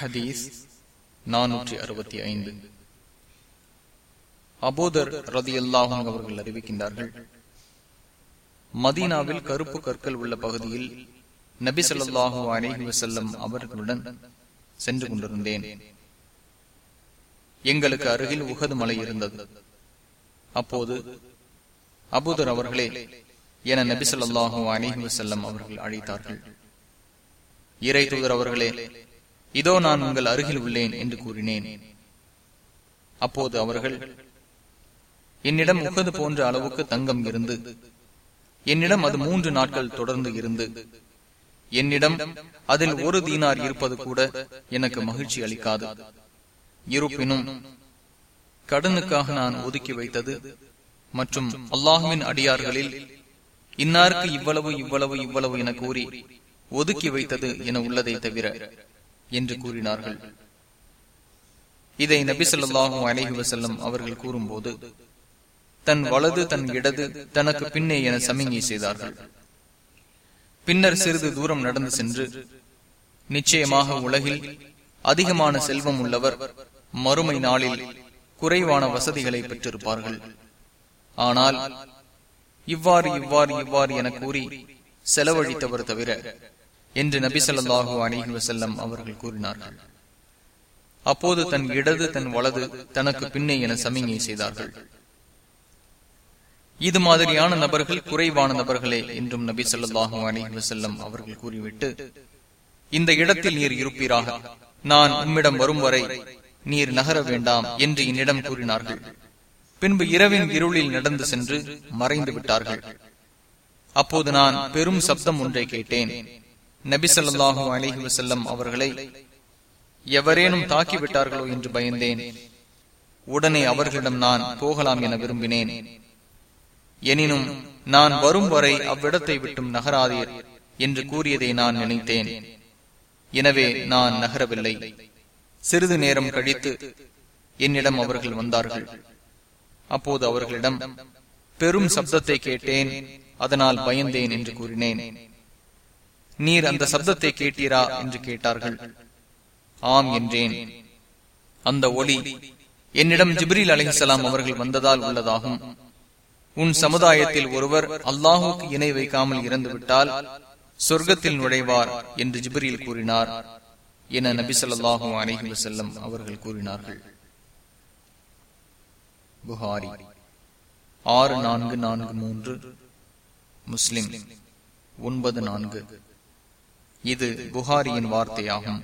ஹதீஸ் நானூற்றி அறுபத்தி ஐந்து. அபோதர் ரதி அல்லாஹும் அவர்கள் அறிவிக்கின்றார்கள் மதீனாவில் கருப்பு கற்கள் உள்ள பகுதியில் நபி சொல்லாஹு அலஹி வசல்லம் அவர்களுடன் சென்று கொண்டிருந்தேன். எங்களுக்கு அருகில் உகது மலை இருந்தது. அப்போது அபூதர் அவர்களே என நபி சொல்லாஹு அலஹி வசல்லம் அவர்கள் அழைத்தார்கள். இறை தூதர் அவர்களே இதோ நான் உங்கள் அருகில் உள்ளேன் என்று கூறினேன். அப்போது அவர்கள் என்னிடம் முகது போன்ற அளவுக்கு தங்கம் இருந்து என்னிடம் அது மூன்று நாட்கள் தொடர்ந்து இருந்து என்னிடம் அதில் ஒரு தீனார் இருப்பது கூட எனக்கு மகிழ்ச்சி அளிக்காது. இருப்பினும் கடனுக்காக நான் ஒதுக்கி வைத்தது மற்றும் அல்லாஹுவின் அடியார்களில் இன்னாருக்கு இவ்வளவு இவ்வளவு இவ்வளவு என கூறி ஒதுக்கி வைத்தது என உள்ளதை தவிர என்று கூறினார்கள். இதை நபி சொல்லாஹும் அலஹி வசல்லம் அவர்கள் கூறும்போது தன் வலது தன் இடது தனக்கு பின்னே என சமிங்கை செய்தார்கள். பின்னர் சிறிது தூரம் நடந்து சென்று நிச்சயமாக உலகில் அதிகமான செல்வம் உள்ளவர் மறுமை நாளில் குறைவான வசதிகளை பெற்றிருப்பார்கள். ஆனால் இவ்வாறு இவ்வாறு இவ்வாறு என கூறி செலவழித்தவர் தவிர என்று நபி சொல்லாஹு அலிஹி வசல்லம் அவர்கள் கூறினார்கள். அப்போது தன் இடது தன் வலது தனக்கு பின்னே என சமிங்கை செய்தார்கள். இது மாதிரியான நபர்கள் குறைவான நபர்களே என்றும் நபி சொல்லாஹு அலிஹி வசல்லம் அவர்கள் கூறிவிட்டு இந்த இடத்தில் நீர் இருப்பீராக. நான் உம்மிடம் வரும் வரை நீர் நகர வேண்டாம் என்று என்னிடம் கூறினார்கள். பின்பு இரவின் இருளில் நடந்து சென்று மறைந்து விட்டார்கள். அப்போது நான் பெரும் சப்தம் ஒன்றை கேட்டேன். நபி சொல்லாஹு அலிஹி வசல்லம் அவர்களை எவரேனும் தாக்கிவிட்டார்களோ என்று பயந்தேன். உடனே அவர்களிடம் நான் போகலாம் என விரும்பினேன். எனினும் நான் வரும் வரை அவ்விடத்தை விட்டும் நகராதீர் என்று கூறியதை நான் நினைத்தேன். எனவே நான் நகரவில்லை. சிறிது நேரம் கழித்து என்னிடம் அவர்கள் வந்தார்கள். அப்போது அவர்களிடம் பெரும் சப்தத்தை கேட்டேன் அதனால் பயந்தேன் என்று கூறினேன். நீர் அந்த சப்தத்தை கேட்டீரா என்று கேட்டார்கள். ஆம் என்றேன். அந்த ஒளி என்னிடம் ஜிப்ரீல் அலிசலாம் அவர்கள் வந்ததால் உள்ளதாகும். உன் சமுதாயத்தில் ஒருவர் அல்லாஹுக்கு இணை வைக்காமல் இறந்துவிட்டால் சொர்க்கத்தில் நுழைவார் என்று ஜிப்ரீல் கூறினார் என நபி சொல்லாஹு அலஹி வசல்லம் அவர்கள் கூறினார்கள். புகாரி ஆறு நான்கு நான்கு மூன்று முஸ்லிம் ஒன்பது நான்கு. இது புகாரியின் வார்த்தையாகும்.